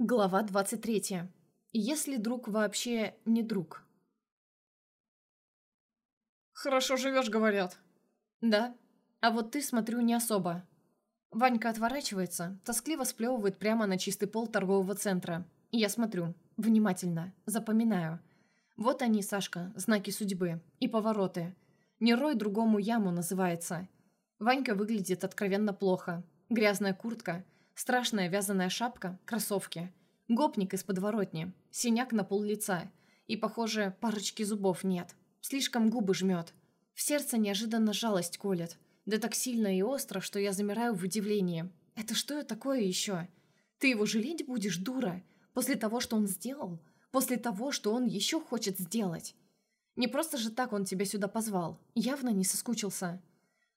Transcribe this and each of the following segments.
Глава 23. Если друг вообще не друг. «Хорошо живешь, говорят». Да. А вот ты, смотрю, не особо. Ванька отворачивается, тоскливо сплевывает прямо на чистый пол торгового центра. И я смотрю. Внимательно. Запоминаю. Вот они, Сашка, знаки судьбы. И повороты. «Не рой другому яму» называется. Ванька выглядит откровенно плохо. Грязная куртка – Страшная вязаная шапка, кроссовки. Гопник из подворотни, синяк на пол лица. И, похоже, парочки зубов нет. Слишком губы жмет. В сердце неожиданно жалость колет. Да так сильно и остро, что я замираю в удивлении. Это что я такое еще? Ты его жалеть будешь, дура? После того, что он сделал? После того, что он еще хочет сделать? Не просто же так он тебя сюда позвал. Явно не соскучился.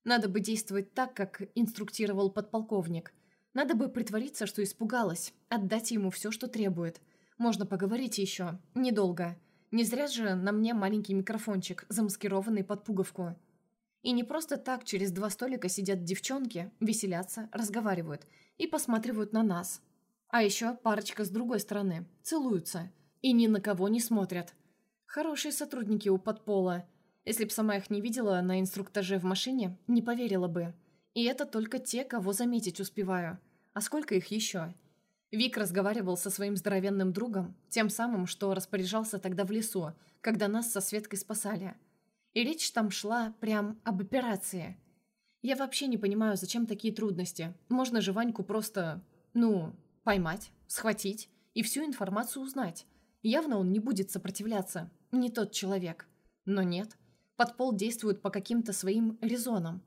Надо бы действовать так, как инструктировал подполковник – надо бы притвориться, что испугалась, отдать ему все, что требует. Можно поговорить еще. Недолго. Не зря же на мне маленький микрофончик, замаскированный под пуговку. И не просто так через два столика сидят девчонки, веселятся, разговаривают и посматривают на нас. А еще парочка с другой стороны, целуются. И ни на кого не смотрят. Хорошие сотрудники у подпола. Если б сама их не видела на инструктаже в машине, не поверила бы. И это только те, кого заметить успеваю. А сколько их еще? Вик разговаривал со своим здоровенным другом, тем самым, что распоряжался тогда в лесу, когда нас со Светкой спасали. И речь там шла прям об операции. Я вообще не понимаю, зачем такие трудности. Можно же Ваньку просто, ну, поймать, схватить и всю информацию узнать. Явно он не будет сопротивляться. Не тот человек. Но нет. Подпол действует по каким-то своим резонам.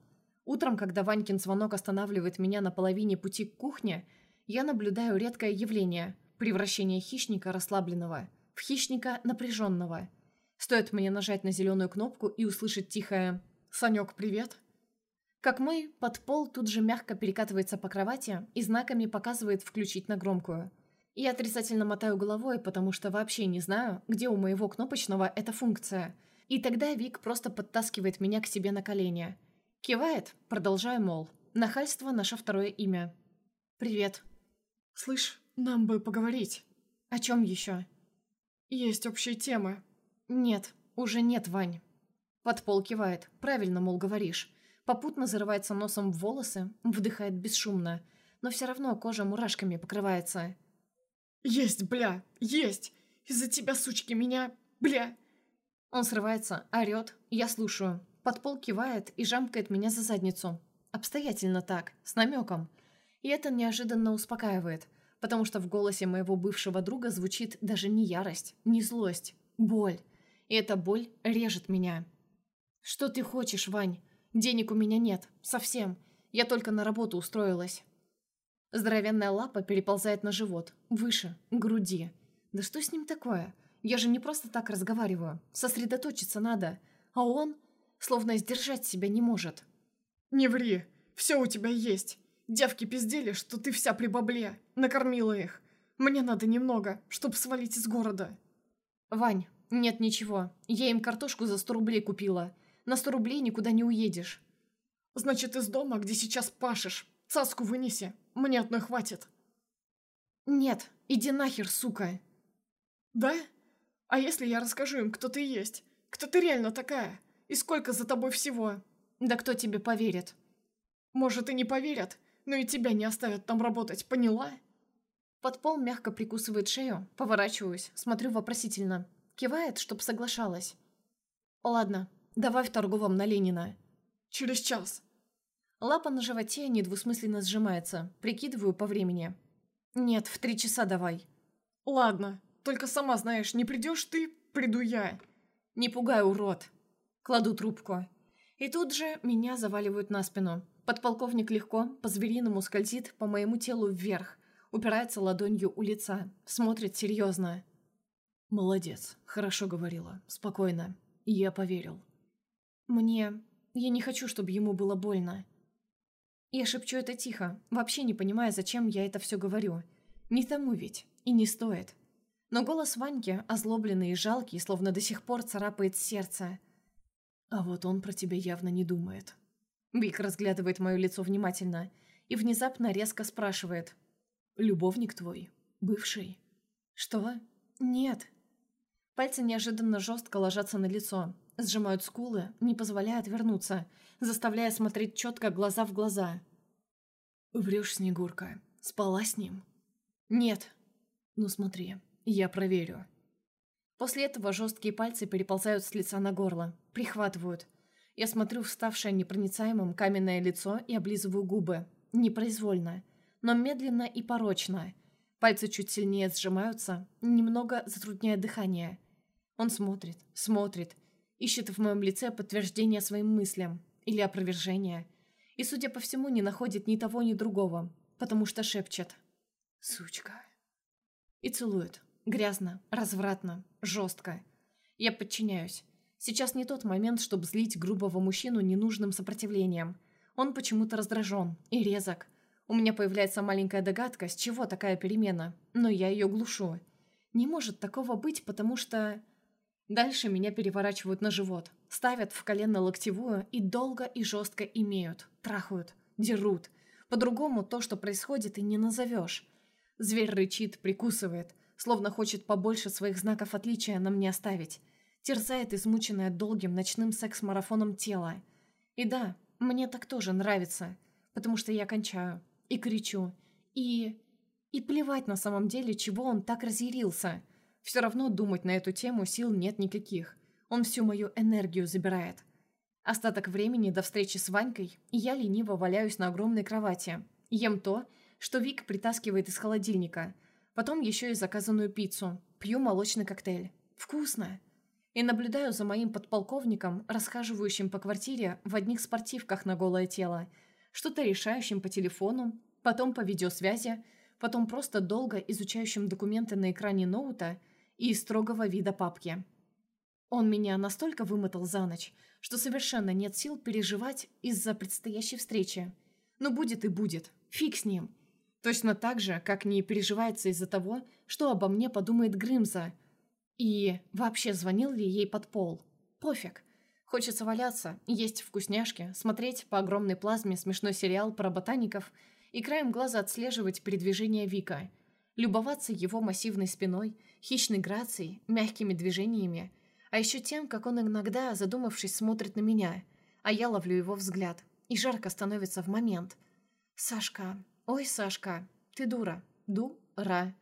Утром, когда Ванькин звонок останавливает меня на половине пути к кухне, я наблюдаю редкое явление – превращение хищника расслабленного в хищника напряженного. Стоит мне нажать на зеленую кнопку и услышать тихое «Санек, привет!» Как мой под пол тут же мягко перекатывается по кровати и знаками показывает включить на громкую. Я отрицательно мотаю головой, потому что вообще не знаю, где у моего кнопочного эта функция. И тогда Вик просто подтаскивает меня к себе на колени – Кивает, продолжая, мол, нахальство – наше второе имя. «Привет». «Слышь, нам бы поговорить». «О чем еще?» «Есть общие темы». «Нет, уже нет, Вань». Подпол кивает. «Правильно, мол, говоришь». Попутно зарывается носом в волосы, вдыхает бесшумно, но все равно кожа мурашками покрывается. «Есть, бля, есть! Из-за тебя, сучки, меня, бля!» Он срывается, орет, я слушаю. Подпол кивает и жамкает меня за задницу. Обстоятельно так, с намеком. И это неожиданно успокаивает, потому что в голосе моего бывшего друга звучит даже не ярость, не злость, боль. И эта боль режет меня. «Что ты хочешь, Вань? Денег у меня нет. Совсем. Я только на работу устроилась». Здоровенная лапа переползает на живот, выше, груди. Да что с ним такое? Я же не просто так разговариваю. Сосредоточиться надо. А он словно сдержать себя не может. «Не ври, все у тебя есть. Девки пиздели, что ты вся при бабле, накормила их. Мне надо немного, чтобы свалить из города». «Вань, нет ничего, я им картошку за сто рублей купила. На сто рублей никуда не уедешь». «Значит, из дома, где сейчас пашешь, цаску вынеси, мне одной хватит». «Нет, иди нахер, сука». «Да? А если я расскажу им, кто ты есть? Кто ты реально такая? И сколько за тобой всего?» «Да кто тебе поверит?» «Может, и не поверят, но и тебя не оставят там работать, поняла?» Подпол мягко прикусывает шею, поворачиваюсь, смотрю вопросительно. Кивает, чтоб соглашалась. «Ладно, давай в торговом на Ленина». «Через час». Лапа на животе недвусмысленно сжимается, прикидываю по времени. «Нет, в три часа давай». «Ладно, только сама знаешь, не придешь ты, приду я». «Не пугай, урод!» Кладу трубку. И тут же меня заваливают на спину. Подполковник легко, по-звериному скользит по моему телу вверх, упирается ладонью у лица, смотрит серьезно. «Молодец, хорошо говорила, спокойно. Я поверил». «Мне... Я не хочу, чтобы ему было больно». Я шепчу это тихо, вообще не понимая, зачем я это все говорю. Не тому ведь, и не стоит. Но голос Ваньки, озлобленный и жалкий, словно до сих пор царапает сердце – а вот он про тебя явно не думает. Вик разглядывает мое лицо внимательно и внезапно резко спрашивает. «Любовник твой?» Бывший? Что? Нет. Пальцы неожиданно жестко ложатся на лицо, сжимают скулы, не позволяя отвернуться, заставляя смотреть четко глаза в глаза. «Врешь, Снегурка. Спала с ним?» «Нет». «Ну смотри, я проверю». После этого жесткие пальцы переползают с лица на горло, прихватывают. Я смотрю в ставшее непроницаемым каменное лицо и облизываю губы. Непроизвольно, но медленно и порочно. Пальцы чуть сильнее сжимаются, немного затрудняя дыхание. Он смотрит, смотрит, ищет в моем лице подтверждение своим мыслям или опровержение. И, судя по всему, не находит ни того, ни другого, потому что шепчет «Сучка». И целует. Грязно, развратно, жестко. Я подчиняюсь. Сейчас не тот момент, чтобы злить грубого мужчину ненужным сопротивлением. Он почему-то раздражен и резок. У меня появляется маленькая догадка, с чего такая перемена, но я ее глушу. Не может такого быть, потому что... Дальше меня переворачивают на живот, ставят в колено-локтевую и долго и жестко имеют, трахают, дерут. По-другому то, что происходит, и не назовешь. Зверь рычит, прикусывает, словно хочет побольше своих знаков отличия на мне оставить. Терзает измученное долгим ночным секс-марафоном тело. И да, мне так тоже нравится, потому что я кончаю, и кричу, и... И плевать на самом деле, чего он так разъярился – все равно думать на эту тему сил нет никаких. Он всю мою энергию забирает. Остаток времени до встречи с Ванькой я лениво валяюсь на огромной кровати. Ем то, что Вик притаскивает из холодильника. Потом еще и заказанную пиццу. Пью молочный коктейль. Вкусно. И наблюдаю за моим подполковником, расхаживающим по квартире в одних спортивках на голое тело, что-то решающим по телефону, потом по видеосвязи, потом просто долго изучающим документы на экране ноута – и строгого вида папки. Он меня настолько вымотал за ночь, что совершенно нет сил переживать из-за предстоящей встречи. Но ну, будет и будет. Фиг с ним. Точно так же, как не переживается из-за того, что обо мне подумает Грымза. И вообще звонил ли ей под пол. Пофиг. Хочется валяться, есть вкусняшки, смотреть по огромной плазме смешной сериал про ботаников и краем глаза отслеживать передвижение Вика – любоваться его массивной спиной, хищной грацией, мягкими движениями, а еще тем, как он иногда, задумавшись, смотрит на меня, а я ловлю его взгляд, и жарко становится в момент. «Сашка, ой, Сашка, ты дура, дура».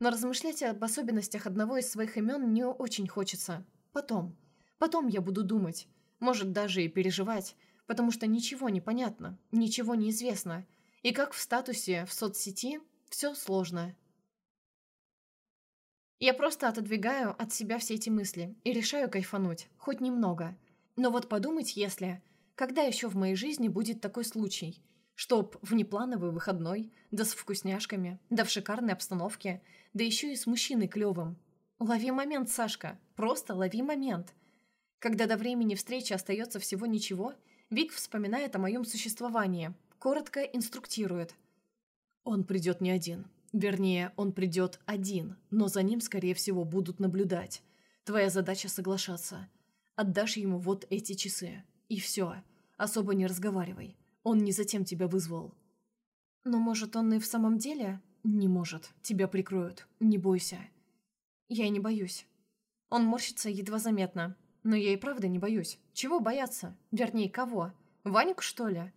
Но размышлять об особенностях одного из своих имен не очень хочется. Потом. Потом я буду думать. Может, даже и переживать, потому что ничего не понятно, ничего не известно. И как в статусе в соцсети все сложно. Я просто отодвигаю от себя все эти мысли и решаю кайфануть, хоть немного. Но вот подумать, если... Когда еще в моей жизни будет такой случай? Чтоб внеплановый выходной, да с вкусняшками, да в шикарной обстановке, да еще и с мужчиной клевым. Лови момент, Сашка, просто лови момент. Когда до времени встречи остается всего ничего, Вик вспоминает о моем существовании, коротко инструктирует – он придет не один. Вернее, он придет один, но за ним, скорее всего, будут наблюдать. Твоя задача соглашаться. Отдашь ему вот эти часы. И все. Особо не разговаривай. Он не затем тебя вызвал. Но может он и в самом деле? Не может. Тебя прикроют. Не бойся. Я и не боюсь. Он морщится едва заметно. Но я и правда не боюсь. Чего бояться? Вернее, кого? Ваньку, что ли?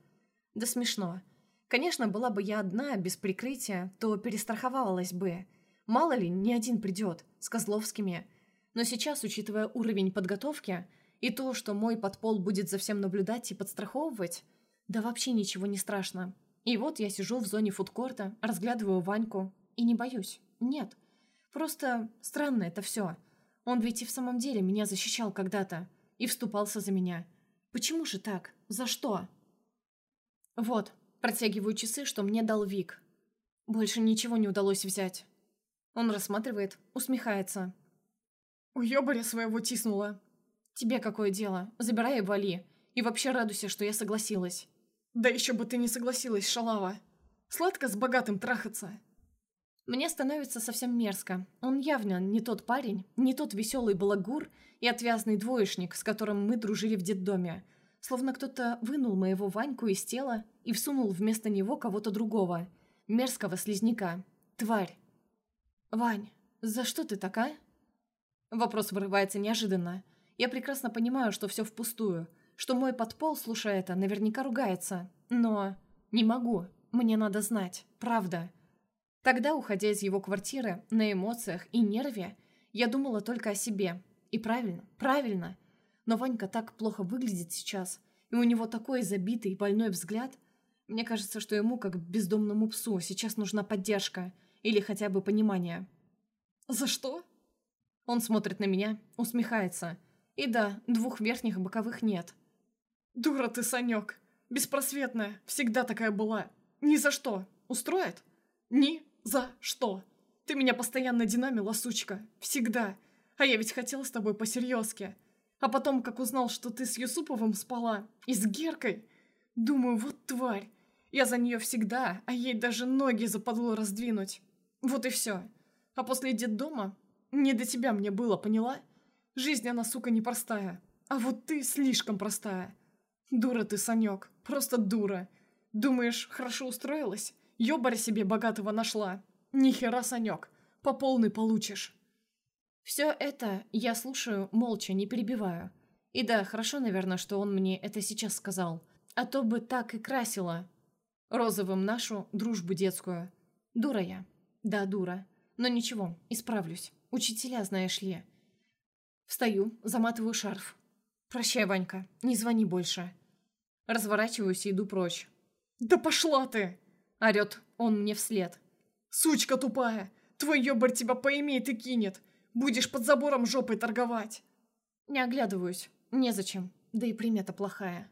Да смешно. Конечно, была бы я одна, без прикрытия, то перестраховалась бы. Мало ли, не один придет, с Козловскими. Но сейчас, учитывая уровень подготовки и то, что мой подпол будет за всем наблюдать и подстраховывать, да вообще ничего не страшно. И вот я сижу в зоне фудкорта, разглядываю Ваньку и не боюсь. Нет. Просто странно это все. Он ведь и в самом деле меня защищал когда-то. И вступался за меня. Почему же так? За что? Вот, Протягиваю часы, что мне дал Вик. Больше ничего не удалось взять. Он рассматривает, усмехается. Уёбаря своего тиснула. Тебе какое дело? Забирай и вали. И вообще радуйся, что я согласилась. Да еще бы ты не согласилась, шалава. Сладко с богатым трахаться. Мне становится совсем мерзко. Он явно не тот парень, не тот веселый балагур и отвязный двоечник, с которым мы дружили в детдоме. Словно кто-то вынул моего Ваньку из тела и всунул вместо него кого-то другого. Мерзкого слизняка. Тварь. «Вань, за что ты такая?» Вопрос вырывается неожиданно. Я прекрасно понимаю, что все впустую, что мой подпол, слушая это, наверняка ругается. Но не могу. Мне надо знать. Правда. Тогда, уходя из его квартиры, на эмоциях и нерве, я думала только о себе. И правильно, правильно. Но Ванька так плохо выглядит сейчас, и у него такой забитый больной взгляд. Мне кажется, что ему, как бездомному псу, сейчас нужна поддержка или хотя бы понимание. «За что?» Он смотрит на меня, усмехается. И да, двух верхних боковых нет. «Дура ты, Санек! Беспросветная, всегда такая была. Ни за что. Устроит? Ни за что. Ты меня постоянно динамила, сучка. Всегда. А я ведь хотел с тобой по-серьезки. А потом, как узнал, что ты с Юсуповым спала, и с Геркой, думаю, вот тварь. Я за нее всегда, а ей даже ноги западло раздвинуть. Вот и все. А после детдома не до тебя мне было, поняла? Жизнь, она, сука, непростая. А вот ты слишком простая. Дура ты, Санек, просто дура. Думаешь, хорошо устроилась? Ёбарь себе богатого нашла. Нихера, Санек, по полной получишь. Все это я слушаю молча, не перебиваю. И да, хорошо, наверное, что он мне это сейчас сказал. А то бы так и красила. Розовым нашу дружбу детскую. Дура я. Да, дура. Но ничего, исправлюсь. Учителя, знаешь ли. Встаю, заматываю шарф. Прощай, Ванька, не звони больше. Разворачиваюсь и иду прочь. «Да пошла ты!» — орёт он мне вслед. «Сучка тупая! Твой ёбарь тебя поимеет и кинет! Будешь под забором жопой торговать!» Не оглядываюсь. Незачем. Да и примета плохая.